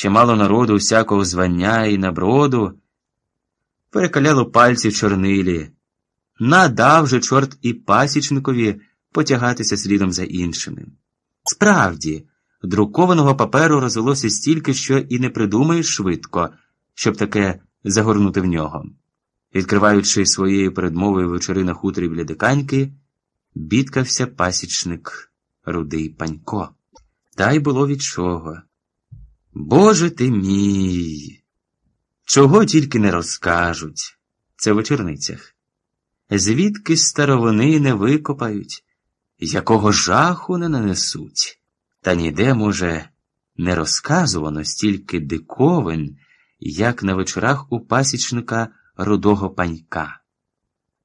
ще мало народу всякого звання і наброду, перекаляло пальці в чорнилі. Надав же чорт і пасічникові потягатися слідом за іншими. Справді, друкованого паперу розвелося стільки, що і не придумаєш швидко, щоб таке загорнути в нього. Відкриваючи своєю передмовою вечори на хуторі біля диканьки, бідкався пасічник рудий панько. Та й було від чого. Боже ти мій! Чого тільки не розкажуть. Це в вечорницях. Звідки старовини не викопають, якого жаху не нанесуть, та ніде, може, не розказувано стільки диковин, як на вечорах у пасічника рудого панька.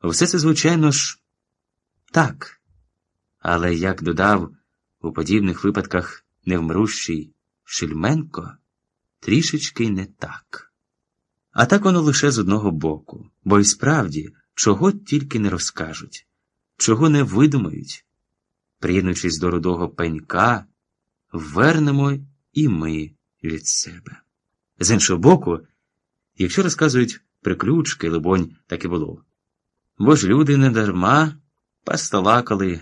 Все це, звичайно ж, так, але як додав у подібних випадках невмрущий Шельменко, трішечки не так. А так воно лише з одного боку, бо й справді чого тільки не розкажуть, чого не видумають. Приєднуючись до рудого пенька, вернемо і ми від себе. З іншого боку, якщо розказують приключки, либонь, так і було. Бо ж люди не дарма пасталакали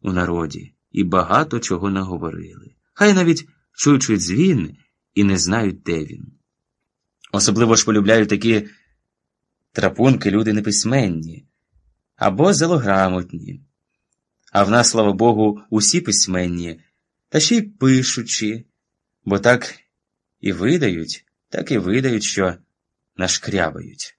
у народі і багато чого наговорили. Хай навіть чуючи дзвін і не знають, де він. Особливо ж полюбляють такі трапунки люди неписьменні або залограмотні. А в нас, слава Богу, усі письменні, та ще й пишучі, бо так і видають, так і видають, що нашкрябають.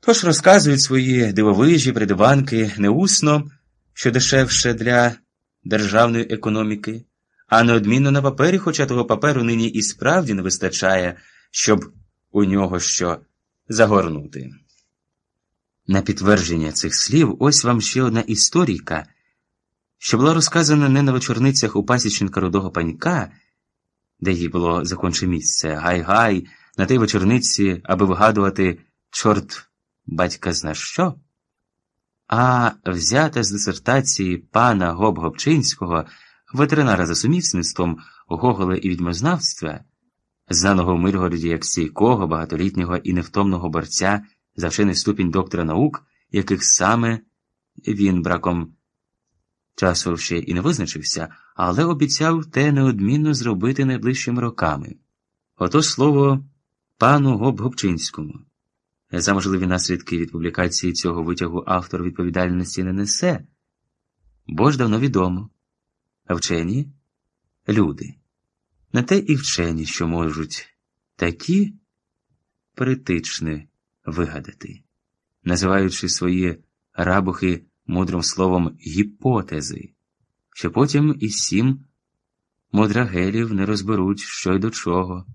Тож розказують свої дивовижі придиванки не усно, що дешевше для державної економіки, а неодмінно на папері, хоча того паперу нині і справді не вистачає, щоб у нього що загорнути. На підтвердження цих слів ось вам ще одна історійка, що була розказана не на вечорницях у пасічника рудого панька, де їй було законче місце, гай-гай, на тій вечорниці, аби вигадувати чорт батька зна що, а взята з дисертації пана Гоб-Гобчинського, ветеринара за сумісництвом Гоголя і відьмознавства, знаного в Миргороді як стійкого, багатолітнього і невтомного борця за вчений ступінь доктора наук, яких саме він браком часу ще і не визначився, але обіцяв те неодмінно зробити найближчими роками. Ото слово пану Гоб-Гобчинському. За можливі наслідки від публікації цього витягу автор відповідальності не несе, бо ж давно відомо. Вчені люди. На те і вчені, що можуть такі притичні вигадати, називаючи свої рабухи мудрим словом гіпотези, що потім і сім мудрагелів не розберуть, що й до чого,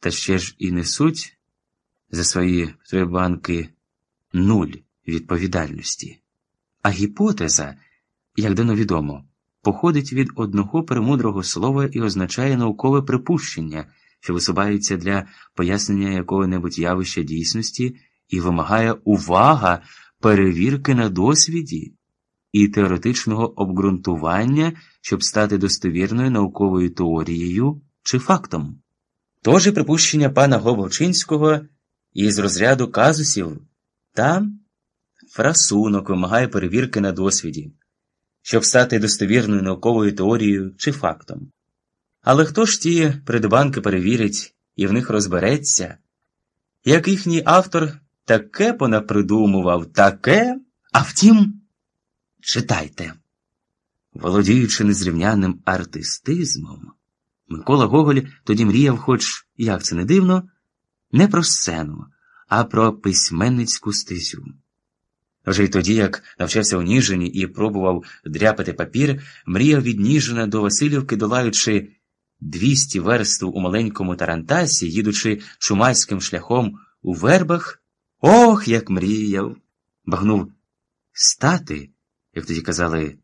та ще ж і несуть за свої трибанки нуль відповідальності. А гіпотеза, як дано відомо, походить від одного перемудрого слова і означає наукове припущення, що висувається для пояснення якого-небудь явища дійсності і вимагає увага перевірки на досвіді і теоретичного обґрунтування, щоб стати достовірною науковою теорією чи фактом. Тож і припущення пана Головчинського із розряду казусів там фрасунок вимагає перевірки на досвіді, щоб стати достовірною науковою теорією чи фактом. Але хто ж ті придбанки перевірить і в них розбереться, як їхній автор таке понапридумував, таке, а втім, читайте. Володіючи незрівняним артистизмом, Микола Гоголь тоді мріяв, хоч, як це не дивно, не про сцену, а про письменницьку стезю. Вже й тоді, як навчався у Ніжині і пробував дряпати папір, мріяв від Ніжина до Васильівки, долаючи двісті верств у маленькому Тарантасі, їдучи шумайським шляхом у вербах, ох, як мріяв, багнув стати, як тоді казали,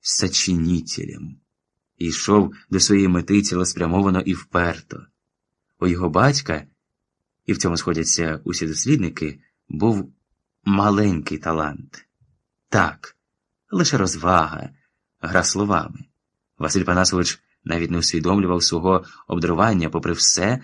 сачинітелем, і йшов до своєї мети цілеспрямовано і вперто. У його батька, і в цьому сходяться усі дослідники, був маленький талант. Так, лише розвага, гра словами. Василь Панасович навіть не усвідомлював свого обдарування, попри все,